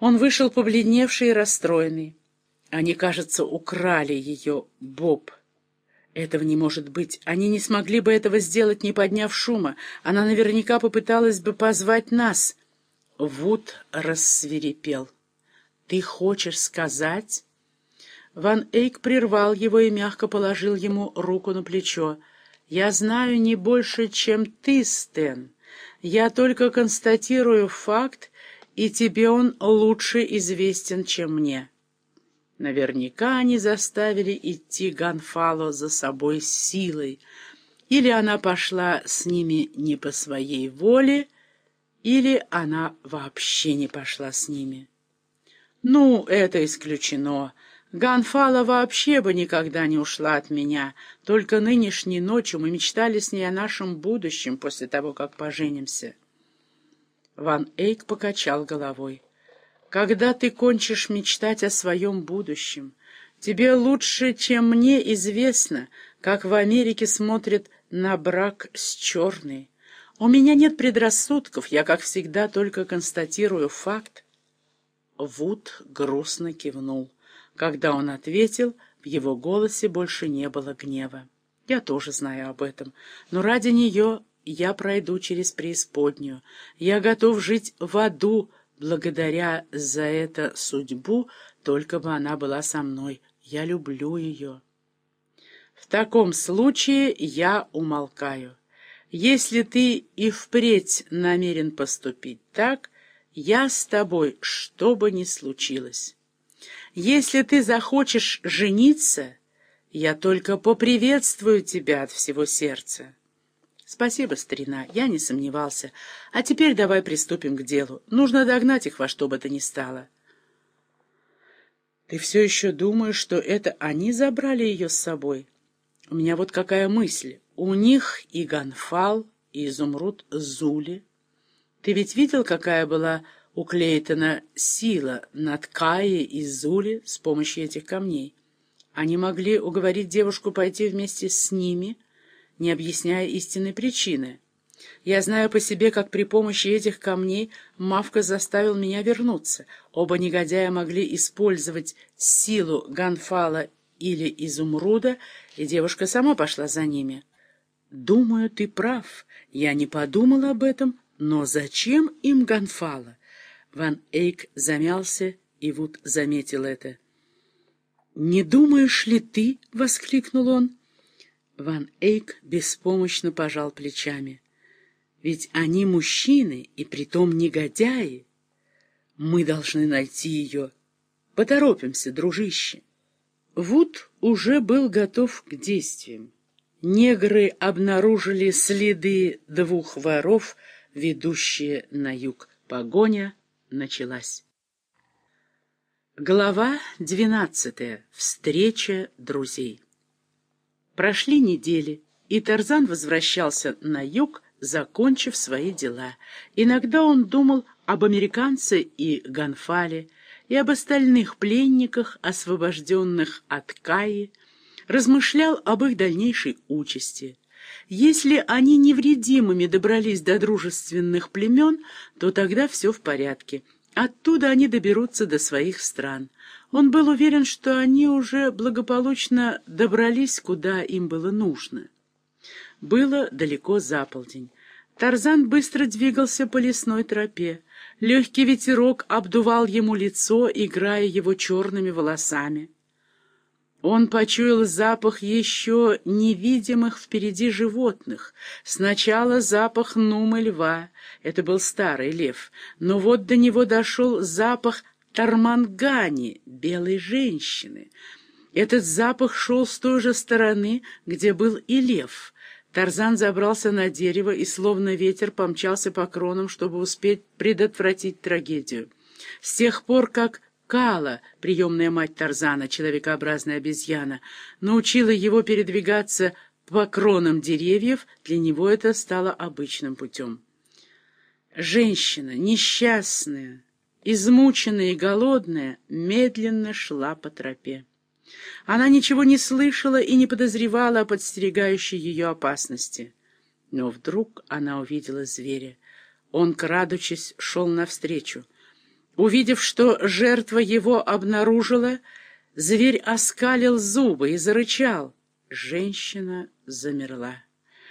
Он вышел побледневший и расстроенный. Они, кажется, украли ее, Боб. Этого не может быть. Они не смогли бы этого сделать, не подняв шума. Она наверняка попыталась бы позвать нас. Вуд рассверепел. «Ты хочешь сказать...» Ван Эйк прервал его и мягко положил ему руку на плечо. «Я знаю не больше, чем ты, Стэн. Я только констатирую факт, и тебе он лучше известен, чем мне». Наверняка они заставили идти Ганфало за собой силой, или она пошла с ними не по своей воле, или она вообще не пошла с ними. Ну, это исключено. Ганфала вообще бы никогда не ушла от меня. Только нынешней ночью мы мечтали с ней о нашем будущем после того, как поженимся. Ван Эйк покачал головой. Когда ты кончишь мечтать о своем будущем, тебе лучше, чем мне известно, как в Америке смотрят на брак с черной. У меня нет предрассудков, я, как всегда, только констатирую факт. Вуд грустно кивнул. Когда он ответил, в его голосе больше не было гнева. «Я тоже знаю об этом, но ради нее я пройду через преисподнюю. Я готов жить в аду, благодаря за это судьбу, только бы она была со мной. Я люблю ее». «В таком случае я умолкаю. Если ты и впредь намерен поступить так, я с тобой, что бы ни случилось». Если ты захочешь жениться, я только поприветствую тебя от всего сердца. Спасибо, старина, я не сомневался. А теперь давай приступим к делу. Нужно догнать их во что бы то ни стало. Ты все еще думаешь, что это они забрали ее с собой? У меня вот какая мысль. У них и Ганфал, и Изумруд Зули. Ты ведь видел, какая была у Клейтона сила над Каей и Зули с помощью этих камней. Они могли уговорить девушку пойти вместе с ними, не объясняя истинной причины. Я знаю по себе, как при помощи этих камней Мавка заставил меня вернуться. Оба негодяя могли использовать силу Ганфала или Изумруда, и девушка сама пошла за ними. Думаю, ты прав. Я не подумал об этом, но зачем им Ганфала? Ван Эйк замялся, и Вуд заметил это. «Не думаешь ли ты?» — воскликнул он. Ван Эйк беспомощно пожал плечами. «Ведь они мужчины, и притом негодяи. Мы должны найти ее. Поторопимся, дружище». Вуд уже был готов к действиям. Негры обнаружили следы двух воров, ведущие на юг. Погоня началась. Глава двенадцатая. Встреча друзей. Прошли недели, и Тарзан возвращался на юг, закончив свои дела. Иногда он думал об американце и Ганфале, и об остальных пленниках, освобожденных от Каи, размышлял об их дальнейшей участи. Если они невредимыми добрались до дружественных племен, то тогда все в порядке. Оттуда они доберутся до своих стран. Он был уверен, что они уже благополучно добрались, куда им было нужно. Было далеко за полдень. Тарзан быстро двигался по лесной тропе. Легкий ветерок обдувал ему лицо, играя его черными волосами. Он почуял запах еще невидимых впереди животных. Сначала запах нумы льва, это был старый лев, но вот до него дошел запах тармангани, белой женщины. Этот запах шел с той же стороны, где был и лев. Тарзан забрался на дерево и, словно ветер, помчался по кронам, чтобы успеть предотвратить трагедию. С тех пор, как Кала, приемная мать Тарзана, человекообразная обезьяна, научила его передвигаться по кронам деревьев, для него это стало обычным путем. Женщина, несчастная, измученная и голодная, медленно шла по тропе. Она ничего не слышала и не подозревала о подстерегающей ее опасности. Но вдруг она увидела зверя. Он, крадучись, шел навстречу. Увидев, что жертва его обнаружила, зверь оскалил зубы и зарычал. Женщина замерла.